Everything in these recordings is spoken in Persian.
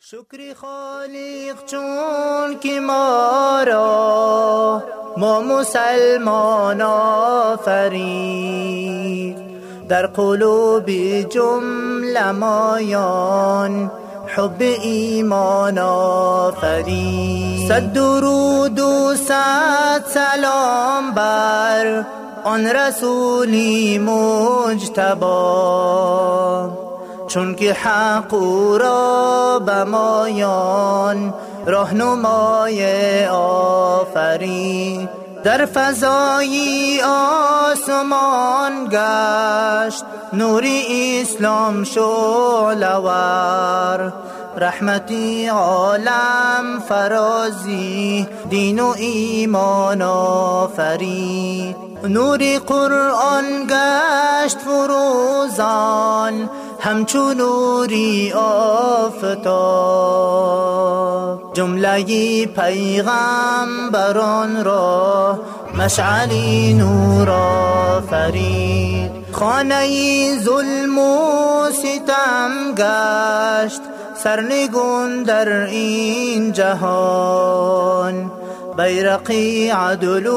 شکری خالق چون که ما را ما مسلمان آفرید. در قلوب جمله مایان حب ایمان آفرید. صد درود و صد سلام بر آن رسولی مجتبا چون که حق او را بمایان راهنمای آفرین. در فضای آسمان گشت نوری اسلام شعلور. رحمتی عالم فرازی دین و ایمان آفرید نوری قرآن گشت فروزان همچون نوری آفتاب جمله پیغمبران را مشعلی نور آفرید. خانه ظلم و ستم گشت سرنگون در این جهان. بیرقی عدل و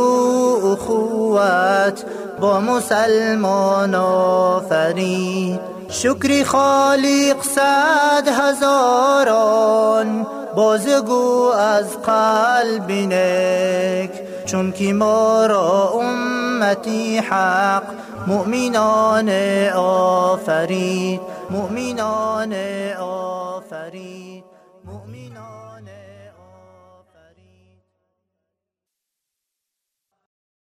اخوت با مسلمان آفرید. شکری خالق صد هزاران بازگو از قلب نک. چون که ما را امتی حق مؤمنان آفرید مؤمنان آفرید